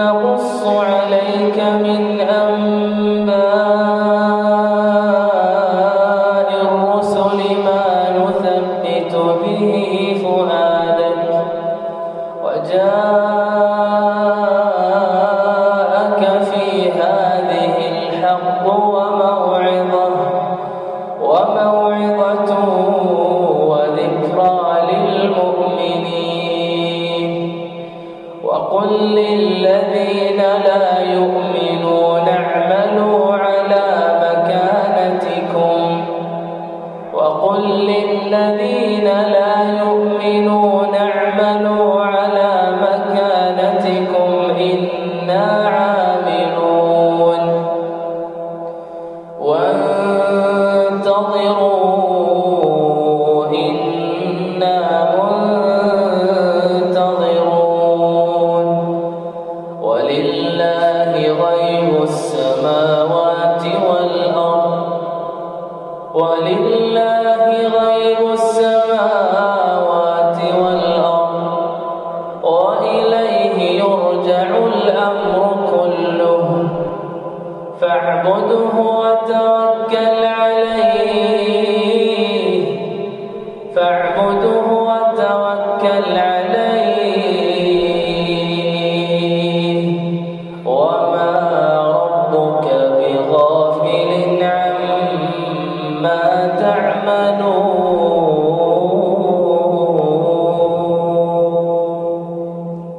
نقص عليك من أنباء الرسل وجاءك في هذه الحق وموت وَقُلْ لِلَّذِينَ لَا يُؤْمِنُوا إِعْمَلُوا عَلَى مَكَانَتِكُمْ إِنَّا عَامِلُونَ. وانتظروا فاعبده وتوكل عليه. فاعبده وتوكل عليه.